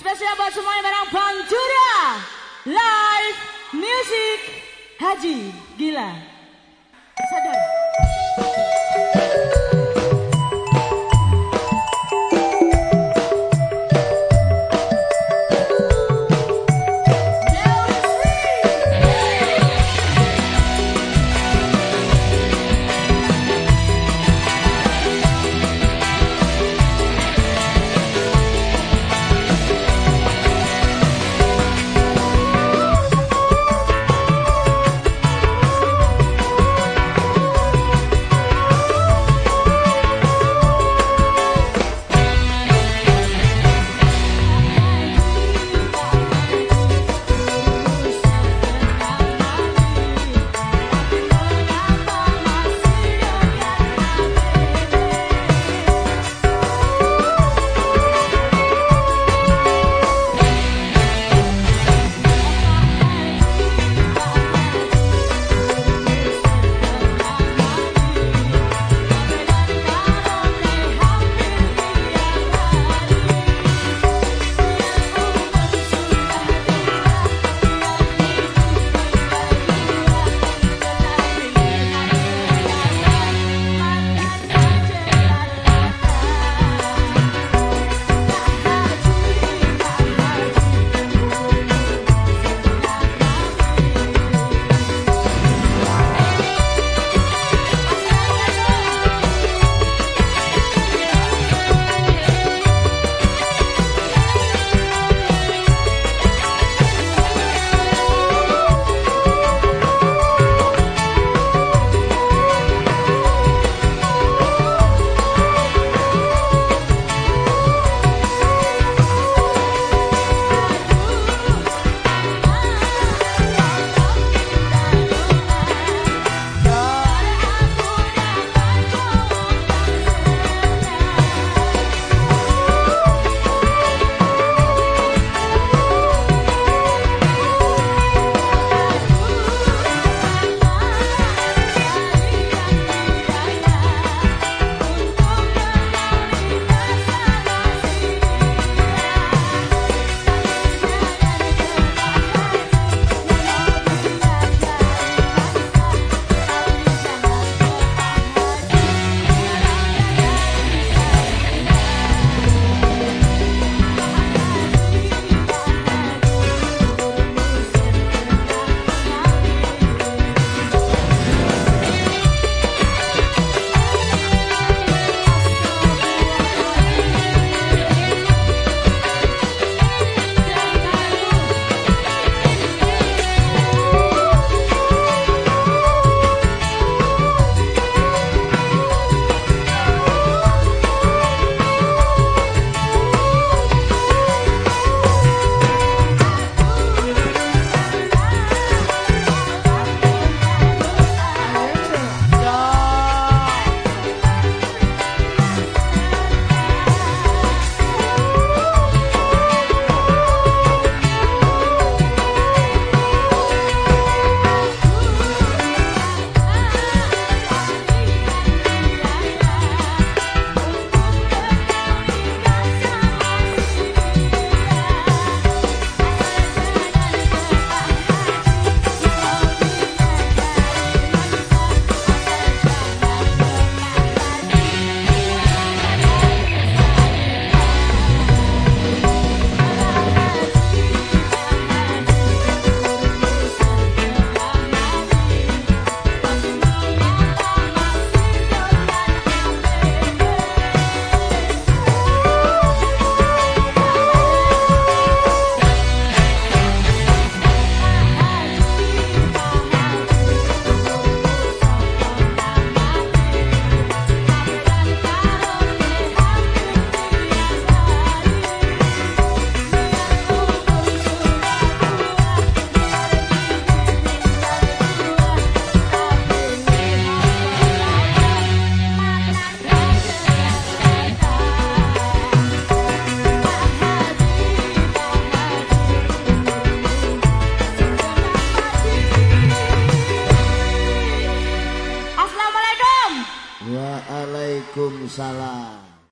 Spesial buat semuanya barang Bang Jura. Live music Haji Gila. Sadar. สาร